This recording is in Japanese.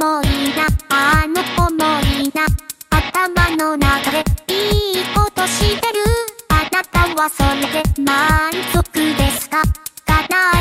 思いなあの思いな頭の中でいいことしてる。あなたはそれで満足ですか？叶